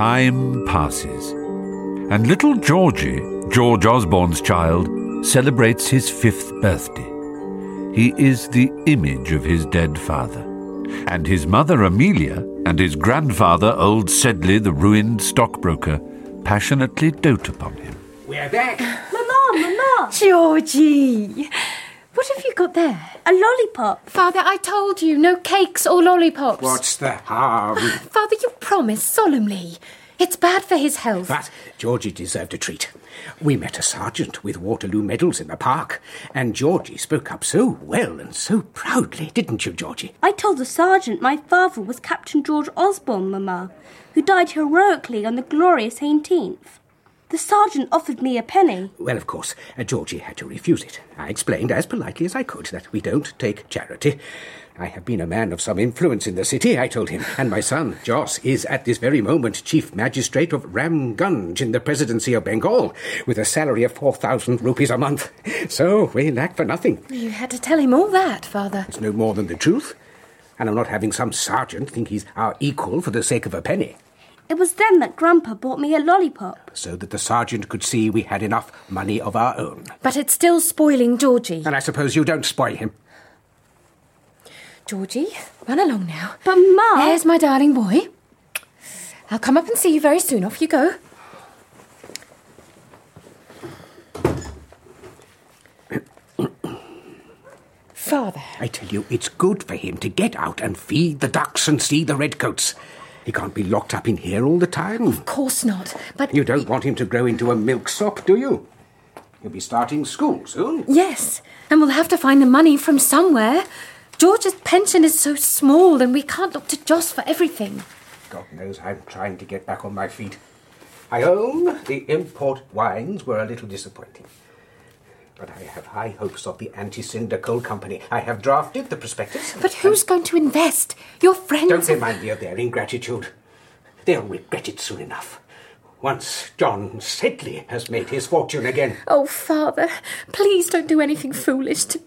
Time passes, and little Georgie, George Osborne's child, celebrates his fifth birthday. He is the image of his dead father, and his mother Amelia and his grandfather, old Sedley, the ruined stockbroker, passionately dote upon him. We're back. Mama, Mama! Georgie! What have you got there? A lollipop. Father, I told you, no cakes or lollipops. What's the harm? Father, you promised solemnly. It's bad for his health. But Georgie deserved a treat. We met a sergeant with Waterloo medals in the park, and Georgie spoke up so well and so proudly, didn't you, Georgie? I told the sergeant my father was Captain George Osborne, Mama, who died heroically on the glorious 18th. The sergeant offered me a penny. Well, of course, uh, Georgie had to refuse it. I explained as politely as I could that we don't take charity. I have been a man of some influence in the city, I told him, and my son, Joss, is at this very moment Chief Magistrate of Ramgunj in the Presidency of Bengal, with a salary of 4,000 rupees a month. So we lack for nothing. You had to tell him all that, Father. It's no more than the truth. And I'm not having some sergeant think he's our equal for the sake of a penny. It was then that Grandpa bought me a lollipop. So that the sergeant could see we had enough money of our own. But it's still spoiling Georgie. And I suppose you don't spoil him. Georgie, run along now. But, Ma. There's my darling boy. I'll come up and see you very soon. Off you go. Father. I tell you, it's good for him to get out and feed the ducks and see the redcoats. He can't be locked up in here all the time. Of course not. But You don't want him to grow into a milksop, do you? He'll be starting school soon. Yes, and we'll have to find the money from somewhere. George's pension is so small, and we can't look to Joss for everything. God knows I'm trying to get back on my feet. I own the import wines were a little disappointing. But I have high hopes of the anti-cinder coal company. I have drafted the prospectus. But who's going to invest? Your friends. Don't remind me of their ingratitude. They'll regret it soon enough. Once John Sedley has made his fortune again. Oh, Father, please don't do anything foolish to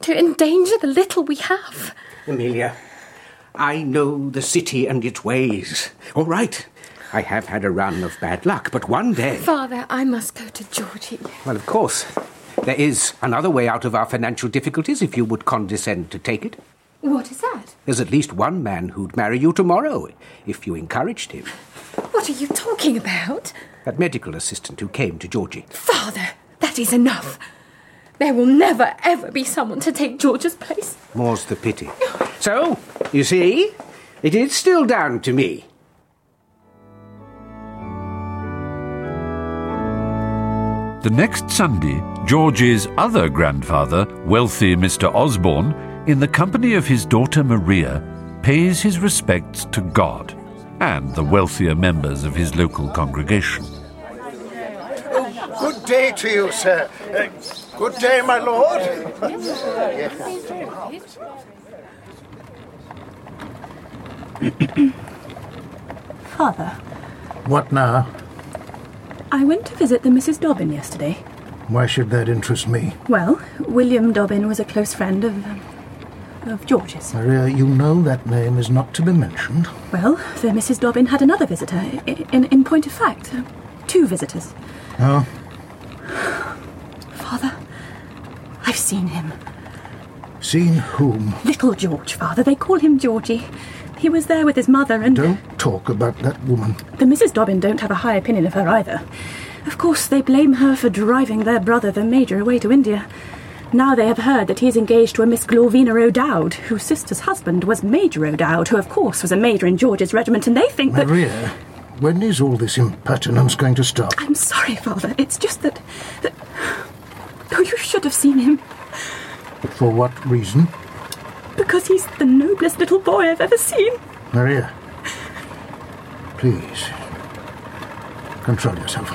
to endanger the little we have. Amelia, I know the city and its ways. All right. I have had a run of bad luck, but one day. Father, I must go to Georgie. Well, of course. There is another way out of our financial difficulties if you would condescend to take it. What is that? There's at least one man who'd marry you tomorrow if you encouraged him. What are you talking about? That medical assistant who came to Georgie. Father, that is enough. There will never, ever be someone to take George's place. More's the pity. So, you see, it is still down to me. The next Sunday, George's other grandfather, wealthy Mr. Osborne, in the company of his daughter Maria, pays his respects to God and the wealthier members of his local congregation. Good day to you, sir. Uh, good day, my lord. Father, What now? I went to visit the Misses Dobbin yesterday. Why should that interest me? Well, William Dobbin was a close friend of. um, of George's. Maria, you know that name is not to be mentioned. Well, the Misses Dobbin had another visitor. I- In, in point of fact, two visitors. Oh, Father, I've seen him. seen whom? Little George, Father. They call him Georgie. He was there with his mother and. Don't talk about that woman. The Misses Dobbin don't have a high opinion of her either. Of course, they blame her for driving their brother, the Major, away to India. Now they have heard that he is engaged to a Miss Glorvina O'Dowd, whose sister's husband was Major O'Dowd, who, of course, was a major in George's regiment, and they think that. Maria, when is all this impertinence going to stop? I'm sorry, Father. It's just that. that... Oh, you should have seen him, For what reason? because he's the noblest little boy I've ever seen. Maria, please, control yourself.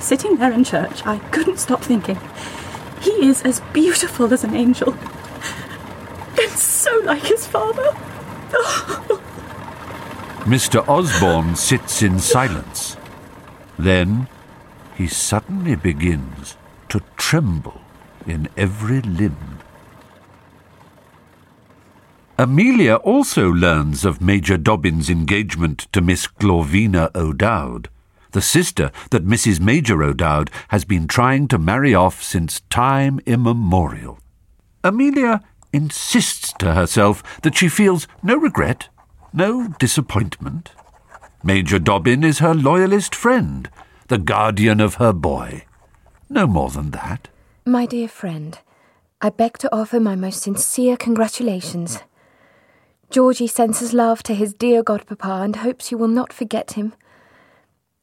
Sitting there in church, I couldn't stop thinking. He is as beautiful as an angel. And so like his father. Oh. Mr. Osborne sits in silence. Then he suddenly begins to tremble in every limb. Amelia also learns of Major Dobbin's engagement to Miss Glorvina O'Dowd, the sister that Mrs. Major O'Dowd has been trying to marry off since time immemorial. Amelia insists to herself that she feels no regret, no disappointment. Major Dobbin is her loyalist friend, the guardian of her boy. No more than that. My dear friend, I beg to offer my most sincere congratulations. Georgie sends his love to his dear godpapa and hopes you will not forget him.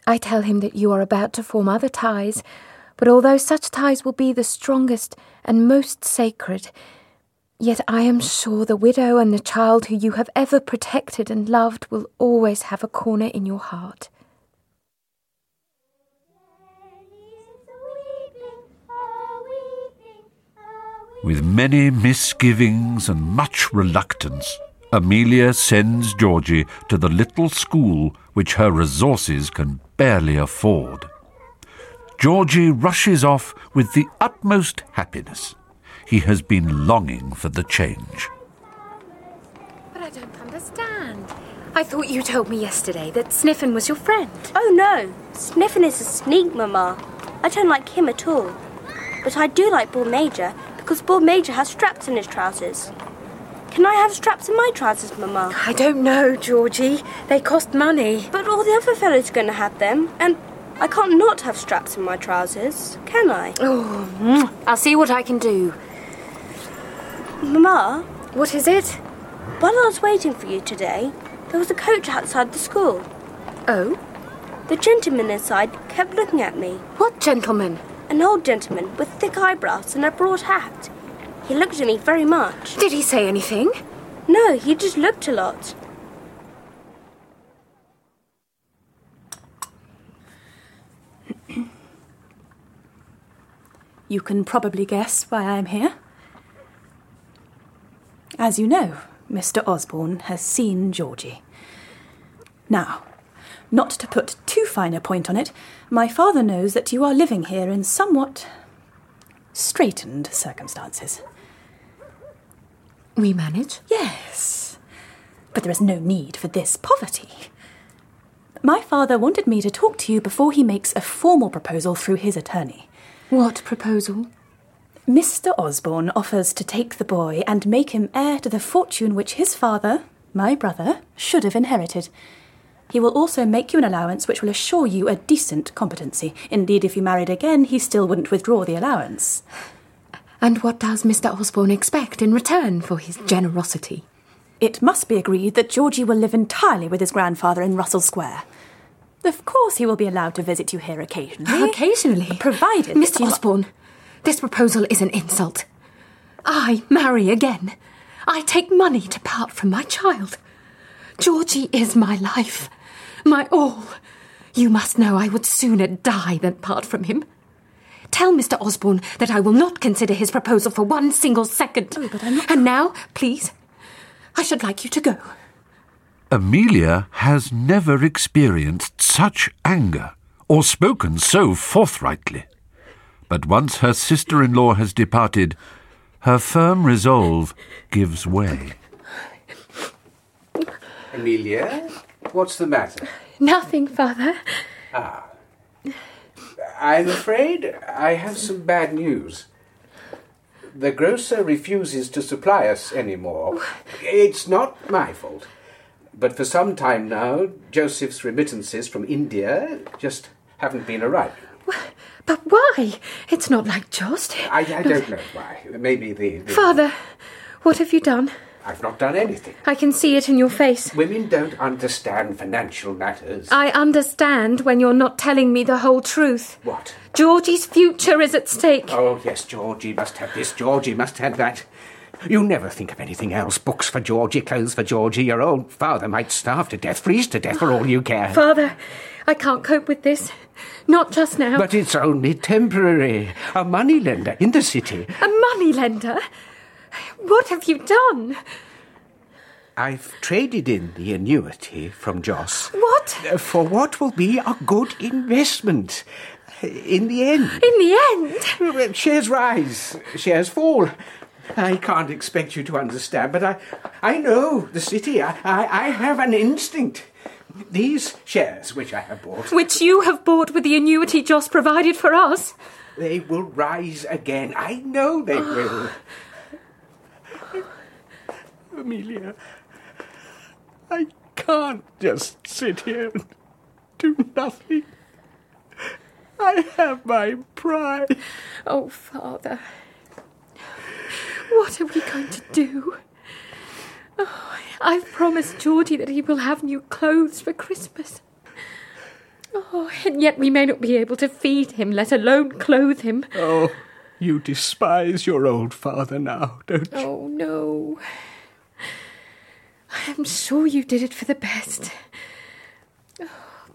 I tell him that you are about to form other ties, but although such ties will be the strongest and most sacred, yet I am sure the widow and the child who you have ever protected and loved will always have a corner in your heart. With many misgivings and much reluctance, Amelia sends Georgie to the little school which her resources can barely afford. Georgie rushes off with the utmost happiness. He has been longing for the change. But I don't understand. I thought you told me yesterday that Sniffen was your friend. Oh no, Sniffen is a sneak, Mamma. I don't like him at all. But I do like Bull Major because Bull Major has straps in his trousers. Can I have straps in my trousers, Mamma? I don't know, Georgie. They cost money. But all the other fellows are going to have them, and I can't not have straps in my trousers, can I? Oh, I'll see what I can do. Mamma, What is it? while I was waiting for you today, there was a coach outside the school. Oh, The gentleman inside kept looking at me. what gentleman? An old gentleman with thick eyebrows and a broad hat. He looked at me very much. Did he say anything? No, he just looked a lot. You can probably guess why I am here. As you know, Mr. Osborne has seen Georgie. Now, not to put too fine a point on it, my father knows that you are living here in somewhat straitened circumstances. We manage. Yes, but there is no need for this poverty. My father wanted me to talk to you before he makes a formal proposal through his attorney. What proposal? Mr. Osborne offers to take the boy and make him heir to the fortune which his father, my brother, should have inherited. He will also make you an allowance which will assure you a decent competency. Indeed, if you married again, he still wouldn't withdraw the allowance. And what does Mr. Osborne expect in return for his generosity? It must be agreed that Georgie will live entirely with his grandfather in Russell Square. Of course, he will be allowed to visit you here occasionally. Occasionally. Provided. Mr. Osborne, this proposal is an insult. I marry again. I take money to part from my child. Georgie is my life, my all. You must know I would sooner die than part from him. Tell Mr. Osborne that I will not consider his proposal for one single second. Oh, but I'm not- And now, please, I should like you to go. Amelia has never experienced such anger or spoken so forthrightly. But once her sister in law has departed, her firm resolve gives way. Amelia, what's the matter? Nothing, Father. Ah. I'm afraid I have some bad news. The grocer refuses to supply us anymore. It's not my fault. But for some time now, Joseph's remittances from India just haven't been arriving. But why? It's not like Joss. I, I don't know why. Maybe the, the. Father, what have you done? I've not done anything. I can see it in your face. Women don't understand financial matters. I understand when you're not telling me the whole truth. What? Georgie's future is at stake. Oh, yes, Georgie must have this, Georgie must have that. You never think of anything else. Books for Georgie, clothes for Georgie. Your old father might starve to death, freeze to death for all you care. Father, I can't cope with this. Not just now. But it's only temporary. A moneylender in the city. A money lender? What have you done? I've traded in the annuity from Joss. What? uh, For what will be a good investment. In the end. In the end? Shares rise, shares fall. I can't expect you to understand, but I, I know the city. I, I, I have an instinct. These shares which I have bought, Which you have bought with the annuity Joss provided for us. they will rise again. I know they will. Amelia, I can't just sit here and do nothing. I have my pride. Oh, Father. What are we going to do? Oh, I've promised Georgie that he will have new clothes for Christmas. Oh, and yet we may not be able to feed him, let alone clothe him. Oh, you despise your old father now, don't you? Oh, no. I am sure you did it for the best.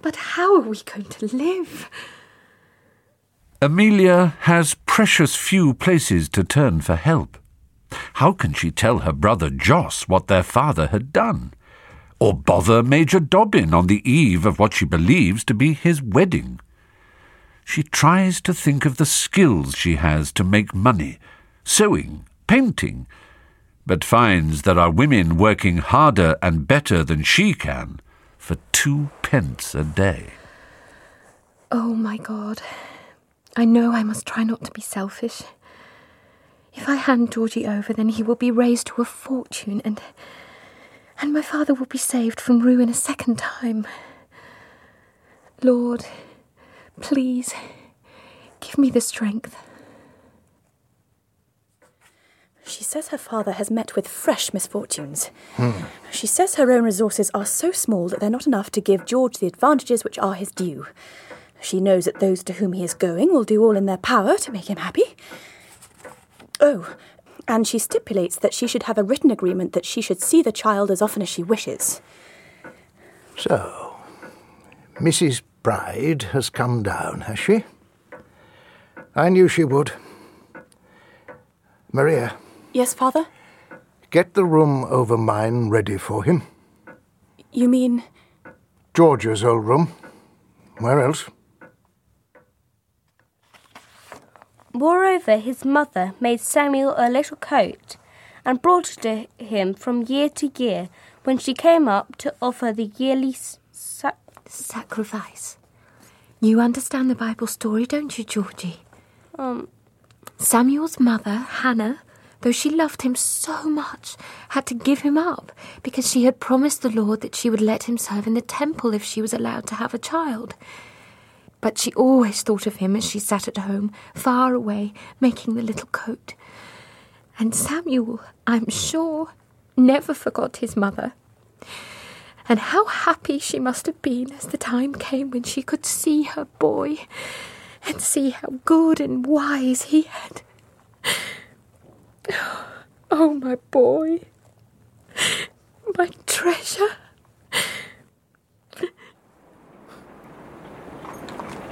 But how are we going to live? Amelia has precious few places to turn for help. How can she tell her brother Joss what their father had done? Or bother Major Dobbin on the eve of what she believes to be his wedding? She tries to think of the skills she has to make money sewing, painting, but finds there are women working harder and better than she can for two pence a day. Oh, my God. I know I must try not to be selfish. If I hand Georgie over, then he will be raised to a fortune, and and my father will be saved from ruin a second time. Lord, please give me the strength. She says her father has met with fresh misfortunes. Hmm. She says her own resources are so small that they're not enough to give George the advantages which are his due. She knows that those to whom he is going will do all in their power to make him happy. Oh, and she stipulates that she should have a written agreement that she should see the child as often as she wishes. So, Mrs. Bride has come down, has she? I knew she would. Maria, Yes, father? get the room over mine ready for him. You mean. George's old room. Where else? Moreover, his mother made Samuel a little coat and brought it to him from year to year when she came up to offer the yearly s- sa- Sacrifice. You understand the Bible story, don't you, Georgie? um, Samuel's mother, Hannah, though she loved him so much, had to give him up because she had promised the Lord that she would let him serve in the temple if she was allowed to have a child. But she always thought of him as she sat at home, far away, making the little coat. And Samuel, I'm sure, never forgot his mother. And how happy she must have been as the time came when she could see her boy and see how good and wise he had. Oh, my boy, my treasure.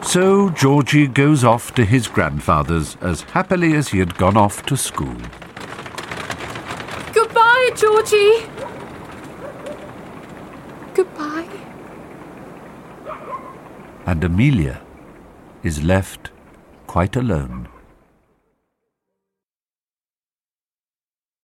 So Georgie goes off to his grandfather's as happily as he had gone off to school. Goodbye, Georgie. Goodbye. And Amelia is left quite alone.